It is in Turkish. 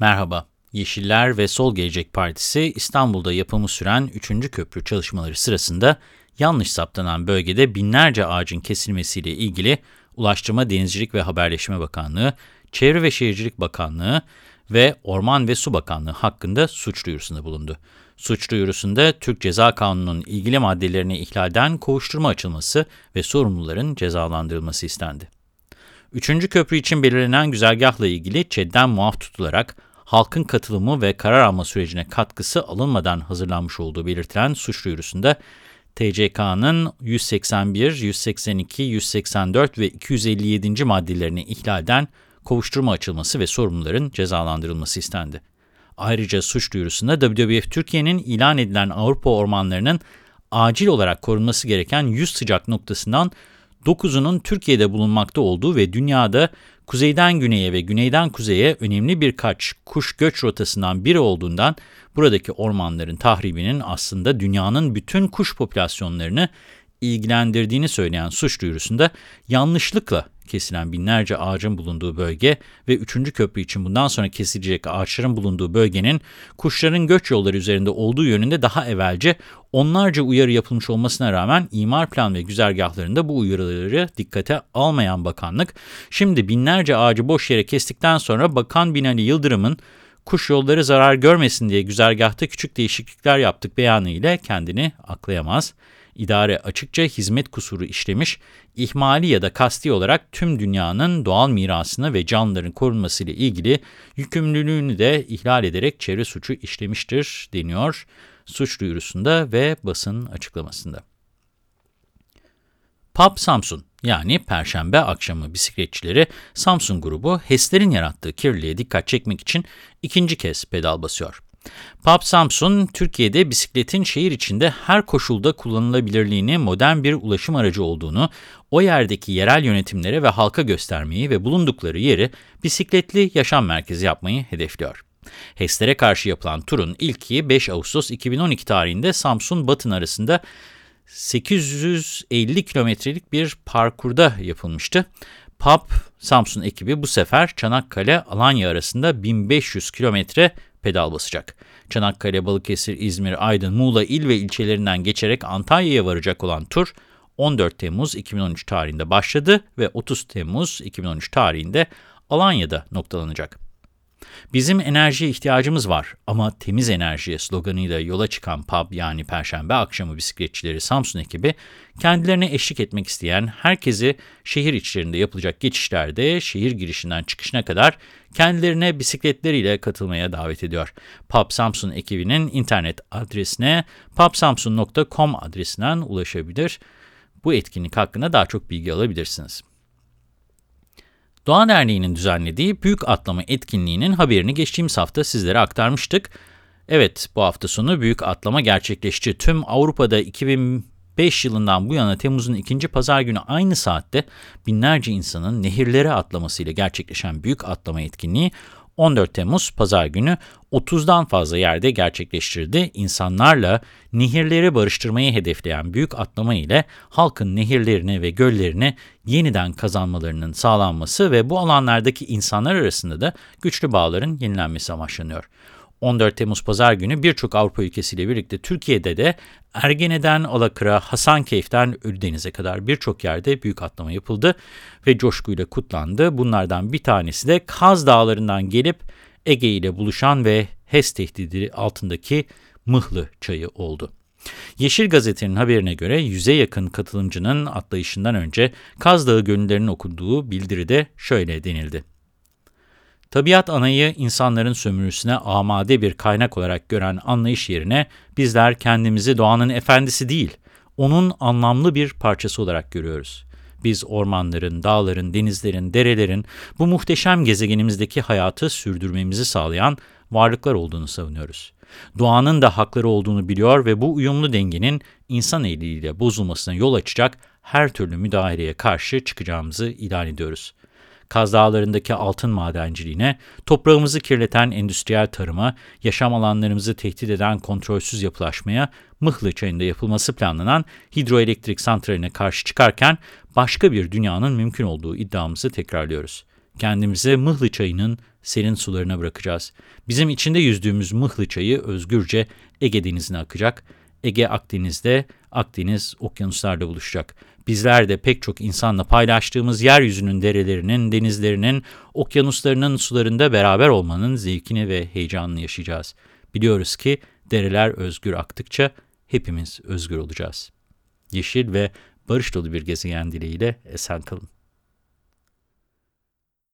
Merhaba. Yeşiller ve Sol Gelecek Partisi İstanbul'da yapımı süren 3. köprü çalışmaları sırasında yanlış saptanan bölgede binlerce ağacın kesilmesiyle ilgili Ulaştırma, Denizcilik ve Haberleşme Bakanlığı, Çevre ve Şehircilik Bakanlığı ve Orman ve Su Bakanlığı hakkında suç duyurusunda bulundu. Suç duyurusunda Türk Ceza Kanunu'nun ilgili maddelerini ihlalden kovuşturma açılması ve sorumluların cezalandırılması istendi. Üçüncü köprü için belirlenen güzergahla ilgili ÇED'den muaf tutularak halkın katılımı ve karar alma sürecine katkısı alınmadan hazırlanmış olduğu belirtilen suç duyurusunda TCK'nın 181, 182, 184 ve 257. maddelerini ihlalden kovuşturma açılması ve sorumluların cezalandırılması istendi. Ayrıca suç duyurusunda WWF Türkiye'nin ilan edilen Avrupa ormanlarının acil olarak korunması gereken 100 sıcak noktasından 9'unun Türkiye'de bulunmakta olduğu ve dünyada kuzeyden güneye ve güneyden kuzeye önemli birkaç kuş göç rotasından biri olduğundan buradaki ormanların tahribinin aslında dünyanın bütün kuş popülasyonlarını ilgilendirdiğini söyleyen suç duyurusunda yanlışlıkla kesilen binlerce ağacın bulunduğu bölge ve 3. köprü için bundan sonra kesilecek ağaçların bulunduğu bölgenin kuşların göç yolları üzerinde olduğu yönünde daha evvelce onlarca uyarı yapılmış olmasına rağmen imar plan ve güzergahlarında bu uyarıları dikkate almayan bakanlık, şimdi binlerce ağacı boş yere kestikten sonra Bakan Binali Yıldırım'ın kuş yolları zarar görmesin diye güzergahta küçük değişiklikler yaptık beyanı ile kendini aklayamaz idare açıkça hizmet kusuru işlemiş, ihmali ya da kasti olarak tüm dünyanın doğal mirasını ve canlıların korunmasıyla ilgili yükümlülüğünü de ihlal ederek çevre suçu işlemiştir deniyor suç duyurusunda ve basın açıklamasında. PAP Samsun yani Perşembe akşamı bisikletçileri Samsun grubu HES'lerin yarattığı kirliliğe dikkat çekmek için ikinci kez pedal basıyor. Pub Samsun, Türkiye'de bisikletin şehir içinde her koşulda kullanılabilirliğini modern bir ulaşım aracı olduğunu, o yerdeki yerel yönetimlere ve halka göstermeyi ve bulundukları yeri bisikletli yaşam merkezi yapmayı hedefliyor. HES'lere karşı yapılan turun ilki 5 Ağustos 2012 tarihinde Samsun-Batın arasında 850 kilometrelik bir parkurda yapılmıştı. PAP Samsun ekibi bu sefer Çanakkale-Alanya arasında 1500 kilometre pedal basacak. Çanakkale, Balıkesir, İzmir, Aydın, Muğla il ve ilçelerinden geçerek Antalya'ya varacak olan tur 14 Temmuz 2013 tarihinde başladı ve 30 Temmuz 2013 tarihinde Alanya'da noktalanacak. Bizim enerjiye ihtiyacımız var ama temiz enerjiye sloganıyla yola çıkan pub yani Perşembe akşamı bisikletçileri Samsun ekibi kendilerine eşlik etmek isteyen herkesi şehir içlerinde yapılacak geçişlerde şehir girişinden çıkışına kadar kendilerine bisikletleriyle katılmaya davet ediyor. Pub Samsun ekibinin internet adresine pubsamsun.com adresinden ulaşabilir. Bu etkinlik hakkında daha çok bilgi alabilirsiniz. Doğa Derneği'nin düzenlediği Büyük Atlama etkinliğinin haberini geçtiğimiz hafta sizlere aktarmıştık. Evet, bu hafta sonu Büyük Atlama gerçekleşti. Tüm Avrupa'da 2005 yılından bu yana Temmuz'un ikinci pazar günü aynı saatte binlerce insanın nehirlere atlamasıyla gerçekleşen Büyük Atlama etkinliği 14 Temmuz Pazar günü 30'dan fazla yerde gerçekleştirdi. İnsanlarla nehirleri barıştırmayı hedefleyen büyük atlama ile halkın nehirlerini ve göllerini yeniden kazanmalarının sağlanması ve bu alanlardaki insanlar arasında da güçlü bağların yenilenmesi amaçlanıyor. 14 Temmuz Pazar günü birçok Avrupa ülkesiyle birlikte Türkiye'de de Ergene'den Alakır'a, Hasankeyf'ten Ölüdeniz'e kadar birçok yerde büyük atlama yapıldı ve coşkuyla kutlandı. Bunlardan bir tanesi de Kaz Dağları'ndan gelip Ege ile buluşan ve HES tehdidi altındaki Mıhlı çayı oldu. Yeşil Gazete'nin haberine göre yüze yakın katılımcının atlayışından önce Kaz Dağı gönüllerinin okunduğu bildiride şöyle denildi. Tabiat anayı insanların sömürüsüne amade bir kaynak olarak gören anlayış yerine bizler kendimizi doğanın efendisi değil, onun anlamlı bir parçası olarak görüyoruz. Biz ormanların, dağların, denizlerin, derelerin bu muhteşem gezegenimizdeki hayatı sürdürmemizi sağlayan varlıklar olduğunu savunuyoruz. Doğanın da hakları olduğunu biliyor ve bu uyumlu dengenin insan eliyle bozulmasına yol açacak her türlü müdahaleye karşı çıkacağımızı ilan ediyoruz. Kaz Dağları'ndaki altın madenciliğine, toprağımızı kirleten endüstriyel tarıma, yaşam alanlarımızı tehdit eden kontrolsüz yapılaşmaya, Mıhlı çayında yapılması planlanan hidroelektrik santraline karşı çıkarken başka bir dünyanın mümkün olduğu iddiamızı tekrarlıyoruz. Kendimize Mıhlı çayının serin sularına bırakacağız. Bizim içinde yüzdüğümüz mıhlı çayı özgürce Ege Denizi'ne akacak. Ege Akdeniz'de, Akdeniz okyanuslarda buluşacak. Bizler de pek çok insanla paylaştığımız yeryüzünün derelerinin, denizlerinin, okyanuslarının sularında beraber olmanın zevkini ve heyecanını yaşayacağız. Biliyoruz ki dereler özgür aktıkça hepimiz özgür olacağız. Yeşil ve barış dolu bir gezegen dileğiyle esen kalın.